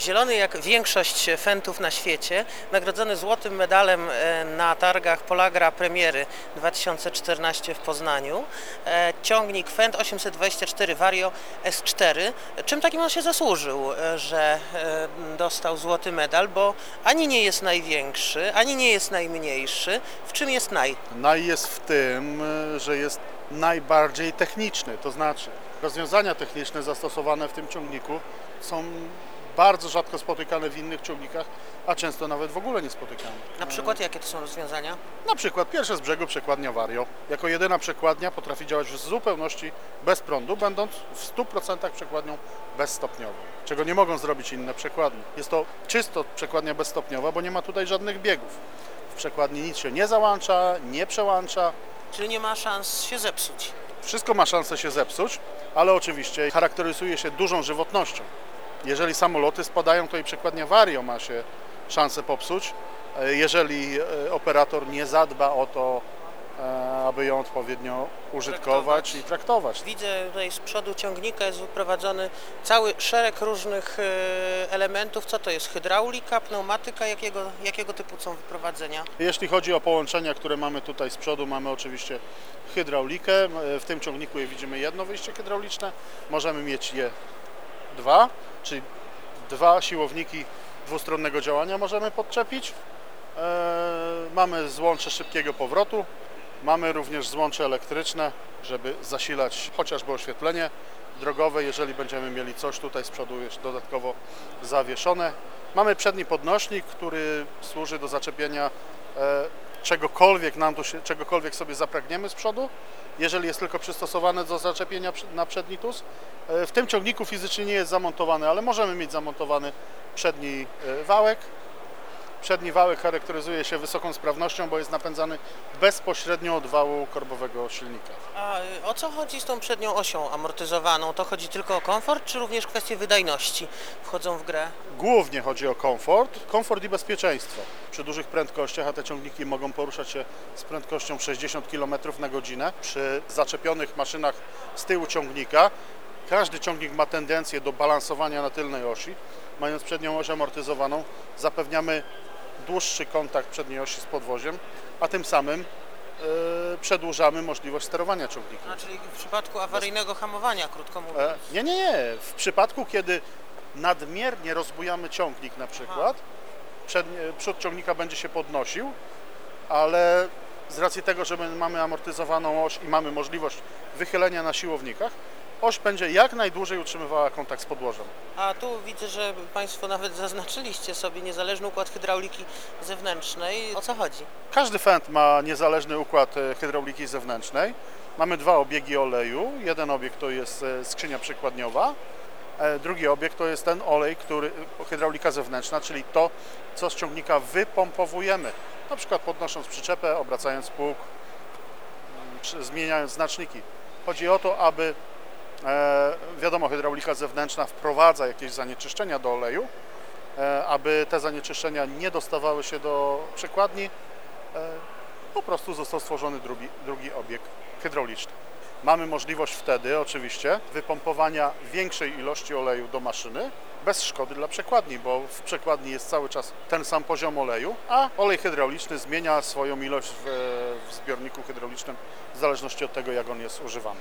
Zielony jak większość fentów na świecie, nagrodzony złotym medalem e, na targach Polagra Premiery 2014 w Poznaniu. E, Ciągnik Fent 824 Vario S4. Czym takim on się zasłużył, e, że dostał złoty medal, bo ani nie jest największy, ani nie jest najmniejszy. W czym jest naj? Naj jest w tym, że jest najbardziej techniczny, to znaczy rozwiązania techniczne zastosowane w tym ciągniku są bardzo rzadko spotykane w innych ciągnikach, a często nawet w ogóle nie spotykane. Na przykład jakie to są rozwiązania? Na przykład pierwsze z brzegu przekładnia Vario. Jako jedyna przekładnia potrafi działać w zupełności bez prądu, będąc w 100% przekładnią bezstopniową, czego nie mogą zrobić inne przekładnie. Jest to czysto przekładnia bezstopniowa, bo nie ma tutaj żadnych biegów. W przekładni nic się nie załącza, nie przełącza, Czyli nie ma szans się zepsuć. Wszystko ma szansę się zepsuć, ale oczywiście charakteryzuje się dużą żywotnością. Jeżeli samoloty spadają, to i przekładnia Vario ma się szansę popsuć, e, jeżeli e, operator nie zadba o to, e, aby ją odpowiednio użytkować Traktować. i traktować. Widzę tutaj z przodu ciągnika jest wyprowadzony cały szereg różnych elementów. Co to jest? Hydraulika, pneumatyka? Jakiego, jakiego typu są wyprowadzenia? Jeśli chodzi o połączenia, które mamy tutaj z przodu, mamy oczywiście hydraulikę. W tym ciągniku je widzimy jedno wyjście hydrauliczne. Możemy mieć je dwa, czyli dwa siłowniki dwustronnego działania możemy podczepić. Eee, mamy złącze szybkiego powrotu. Mamy również złącze elektryczne, żeby zasilać chociażby oświetlenie drogowe, jeżeli będziemy mieli coś tutaj z przodu jeszcze dodatkowo zawieszone. Mamy przedni podnośnik, który służy do zaczepienia e, czegokolwiek nam tu się, czegokolwiek sobie zapragniemy z przodu, jeżeli jest tylko przystosowane do zaczepienia na przedni tus. E, W tym ciągniku fizycznie nie jest zamontowany, ale możemy mieć zamontowany przedni e, wałek. Przedni wałek charakteryzuje się wysoką sprawnością, bo jest napędzany bezpośrednio od wału korbowego silnika. A o co chodzi z tą przednią osią amortyzowaną? To chodzi tylko o komfort, czy również kwestie wydajności wchodzą w grę? Głównie chodzi o komfort, komfort i bezpieczeństwo. Przy dużych prędkościach, a te ciągniki mogą poruszać się z prędkością 60 km na godzinę, przy zaczepionych maszynach z tyłu ciągnika, każdy ciągnik ma tendencję do balansowania na tylnej osi. Mając przednią oś amortyzowaną, zapewniamy dłuższy kontakt przedniej osi z podwoziem, a tym samym e, przedłużamy możliwość sterowania ciągnikiem. A, czyli w przypadku awaryjnego hamowania, krótko mówiąc. E, Nie, nie, nie. W przypadku, kiedy nadmiernie rozbujamy ciągnik na przykład, przednie, przód ciągnika będzie się podnosił, ale z racji tego, że my mamy amortyzowaną oś i mamy możliwość wychylenia na siłownikach, oś będzie jak najdłużej utrzymywała kontakt z podłożem. A tu widzę, że Państwo nawet zaznaczyliście sobie niezależny układ hydrauliki zewnętrznej. O co chodzi? Każdy Fendt ma niezależny układ e, hydrauliki zewnętrznej. Mamy dwa obiegi oleju. Jeden obieg to jest e, skrzynia przekładniowa, e, drugi obieg to jest ten olej, który hydraulika zewnętrzna, czyli to, co z ciągnika wypompowujemy. Na przykład podnosząc przyczepę, obracając pług, m, przy- zmieniając znaczniki. Chodzi o to, aby wiadomo, hydraulika zewnętrzna wprowadza jakieś zanieczyszczenia do oleju, e, aby te zanieczyszczenia nie dostawały się do przekładni, e, po prostu został stworzony drugi, drugi obieg hydrauliczny. Mamy możliwość wtedy oczywiście wypompowania większej ilości oleju do maszyny bez szkody dla przekładni, bo w przekładni jest cały czas ten sam poziom oleju, a olej hydrauliczny zmienia swoją ilość w, w zbiorniku hydraulicznym w zależności od tego, jak on jest używany.